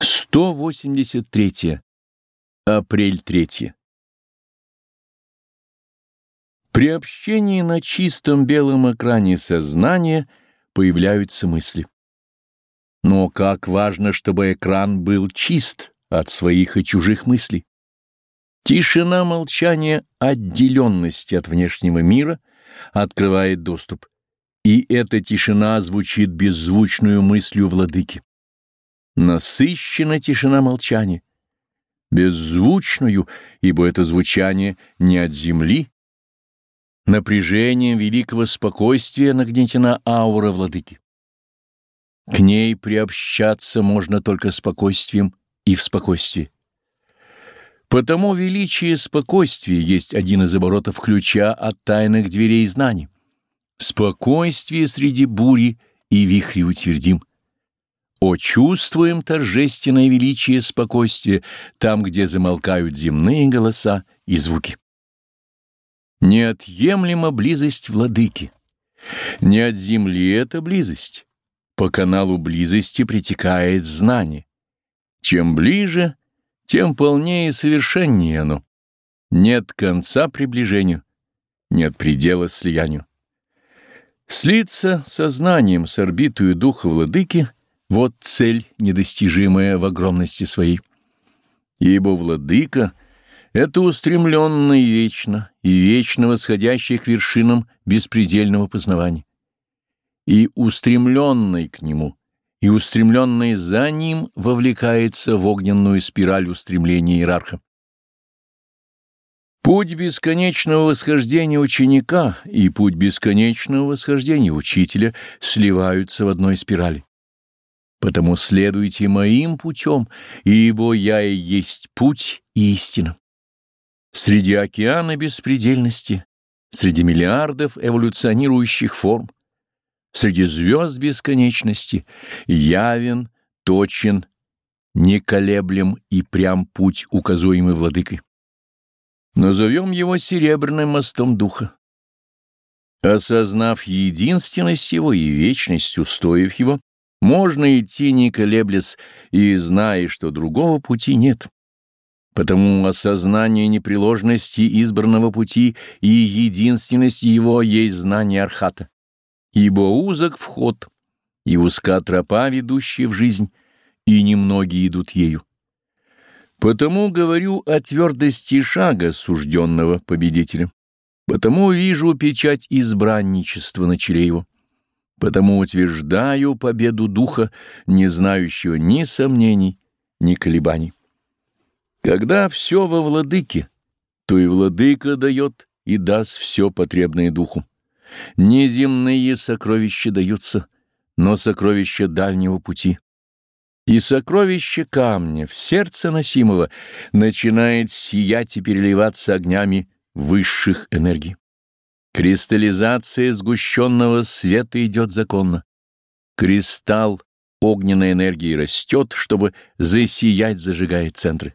183. Апрель 3. При общении на чистом белом экране сознания появляются мысли. Но как важно, чтобы экран был чист от своих и чужих мыслей. Тишина молчания отделенности от внешнего мира открывает доступ, и эта тишина звучит беззвучную мыслью владыки. Насыщена тишина молчания, беззвучную, ибо это звучание не от земли. Напряжением великого спокойствия нагнетена аура владыки. К ней приобщаться можно только спокойствием и в спокойствии. Потому величие спокойствия есть один из оборотов ключа от тайных дверей знаний. Спокойствие среди бури и вихри утвердим. О, чувствуем торжественное величие спокойствия там, где замолкают земные голоса и звуки. Неотъемлема близость владыки. Не от земли эта близость. По каналу близости притекает знание. Чем ближе, тем полнее и совершеннее оно. Нет конца приближению, нет предела слиянию. Слиться сознанием с орбитою духа владыки — вот цель, недостижимая в огромности своей. Ибо владыка — это устремленный вечно и вечно восходящий к вершинам беспредельного познавания. И устремленный к нему, и устремленный за ним вовлекается в огненную спираль устремления иерарха. Путь бесконечного восхождения ученика и путь бесконечного восхождения учителя сливаются в одной спирали. Потому следуйте моим путем, ибо я и есть путь и истина. Среди океана беспредельности, среди миллиардов эволюционирующих форм, среди звезд бесконечности, явен, точен, неколеблем и прям путь, указуемый владыкой. Назовем его серебряным мостом духа. Осознав единственность его и вечность устоев его, можно идти, не колеблясь, и зная, что другого пути нет. Потому осознание непреложности избранного пути и единственности его есть знание Архата. Ибо узок вход, и узка тропа, ведущая в жизнь, и немногие идут ею. Потому говорю о твердости шага сужденного победителя. Потому вижу печать избранничества на челе его. Потому утверждаю победу духа, не знающего ни сомнений, ни колебаний. Когда все во владыке, то и владыка дает и даст все потребное духу. Неземные сокровища даются, но сокровища дальнего пути. И сокровище камня в сердце носимого начинает сиять и переливаться огнями высших энергий. Кристаллизация сгущенного света идет законно. Кристалл огненной энергии растет, чтобы засиять, зажигая центры.